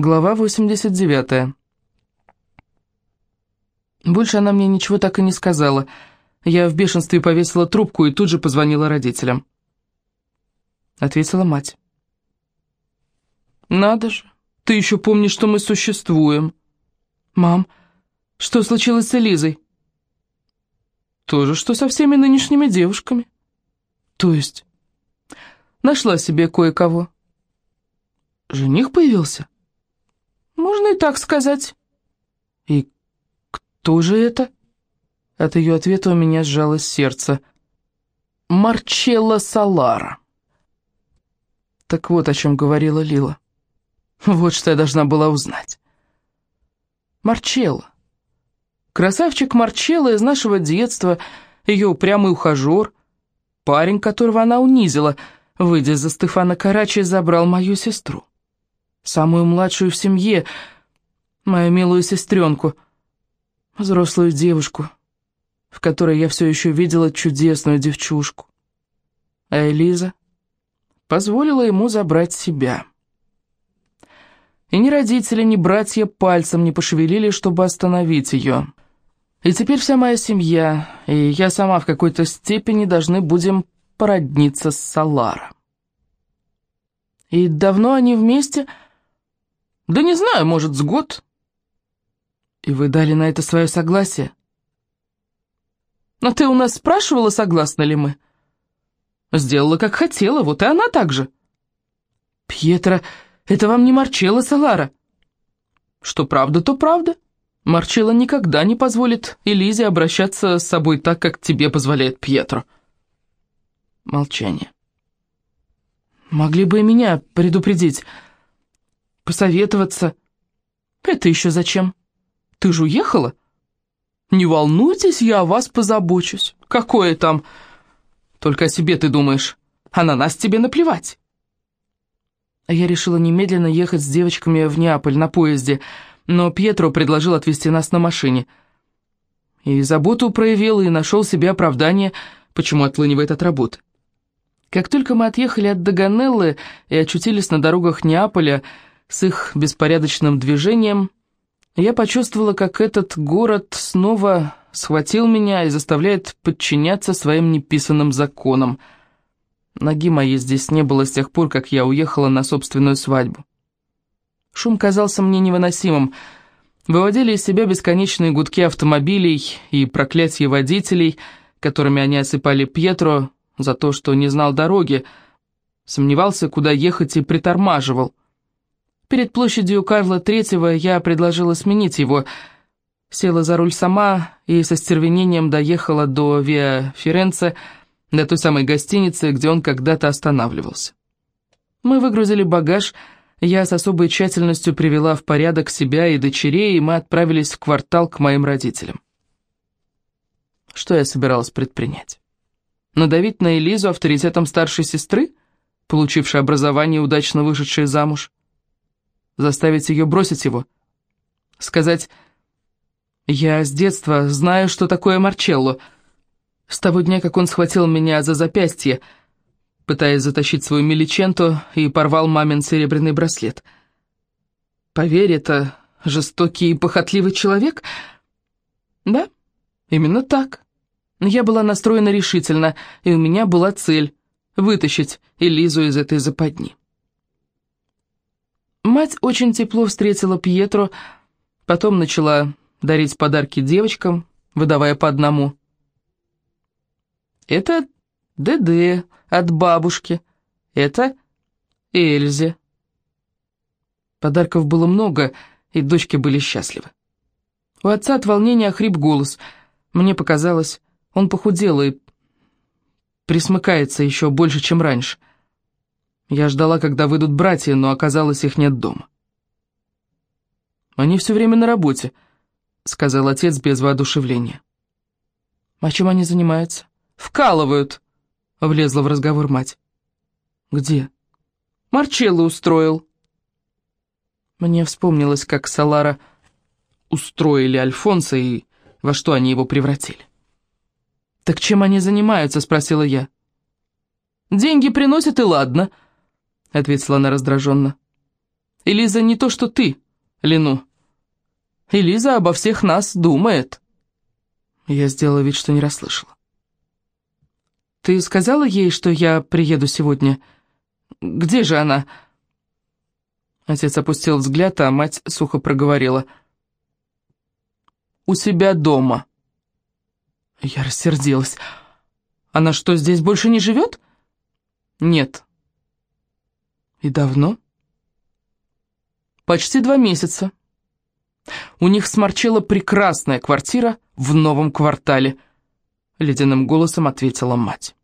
Глава 89. Больше она мне ничего так и не сказала. Я в бешенстве повесила трубку и тут же позвонила родителям. Ответила мать. «Надо же, ты еще помнишь, что мы существуем». «Мам, что случилось с Элизой?» «То же, что со всеми нынешними девушками». «То есть?» «Нашла себе кое-кого». «Жених появился?» «Можно и так сказать». «И кто же это?» От ее ответа у меня сжалось сердце. «Марчелла Салара». Так вот о чем говорила Лила. Вот что я должна была узнать. Марчелла. Красавчик Марчелла из нашего детства, ее упрямый ухажер, парень, которого она унизила, выйдя за Стефана Карачи, забрал мою сестру. Самую младшую в семье, мою милую сестренку, взрослую девушку, в которой я все еще видела чудесную девчушку. А Элиза позволила ему забрать себя. И ни родители, ни братья пальцем не пошевелили, чтобы остановить ее. И теперь вся моя семья, и я сама в какой-то степени должны будем породниться с Салара. И давно они вместе? Да не знаю, может, с год. И вы дали на это свое согласие? Но ты у нас спрашивала, согласны ли мы? Сделала, как хотела, вот и она так же. Пьетро, это вам не Марчелло Салара. Что правда, то правда. Марчелло никогда не позволит Элизе обращаться с собой так, как тебе позволяет Пьетро. Молчание. Могли бы и меня предупредить, посоветоваться. Это еще зачем? Ты же уехала? Не волнуйтесь, я о вас позабочусь. Какое там... Только о себе ты думаешь, а на нас тебе наплевать. А я решила немедленно ехать с девочками в Неаполь на поезде, но Пьетро предложил отвезти нас на машине. И заботу проявил, и нашел себе оправдание, почему отлынивает от работы. Как только мы отъехали от Даганеллы и очутились на дорогах Неаполя с их беспорядочным движением, я почувствовала, как этот город снова схватил меня и заставляет подчиняться своим неписанным законам. Ноги моей здесь не было с тех пор, как я уехала на собственную свадьбу. Шум казался мне невыносимым. Выводили из себя бесконечные гудки автомобилей и проклятия водителей, которыми они осыпали Пьетро за то, что не знал дороги, сомневался, куда ехать и притормаживал. Перед площадью Карла Третьего я предложила сменить его — Села за руль сама и со стервенением доехала до Виа Ференце, до той самой гостиницы, где он когда-то останавливался. Мы выгрузили багаж, я с особой тщательностью привела в порядок себя и дочерей, и мы отправились в квартал к моим родителям. Что я собиралась предпринять? Надавить на Элизу авторитетом старшей сестры, получившей образование и удачно вышедшей замуж? Заставить ее бросить его? Сказать я с детства знаю, что такое Марчелло. С того дня, как он схватил меня за запястье, пытаясь затащить свою миличенту, и порвал мамин серебряный браслет. Поверь, это жестокий и похотливый человек? Да, именно так. Я была настроена решительно, и у меня была цель — вытащить Элизу из этой западни. Мать очень тепло встретила Пьетро, потом начала дарить подарки девочкам, выдавая по одному. Это ДД от бабушки, это Эльзе. Подарков было много, и дочки были счастливы. У отца от волнения охрип голос. Мне показалось, он похудел и присмыкается еще больше, чем раньше. Я ждала, когда выйдут братья, но оказалось, их нет дома. Они все время на работе —— сказал отец без воодушевления. «А чем они занимаются?» «Вкалывают», — влезла в разговор мать. «Где?» «Марчелло устроил». Мне вспомнилось, как Салара устроили Альфонса и во что они его превратили. «Так чем они занимаются?» — спросила я. «Деньги приносят, и ладно», — ответила она раздраженно. Элиза не то, что ты, Лину. Элиза обо всех нас думает». Я сделала вид, что не расслышала. «Ты сказала ей, что я приеду сегодня? Где же она?» Отец опустил взгляд, а мать сухо проговорила. «У себя дома». Я рассердилась. «Она что, здесь больше не живет?» «Нет». «И давно?» «Почти два месяца. У них сморчела прекрасная квартира в новом квартале», — ледяным голосом ответила мать.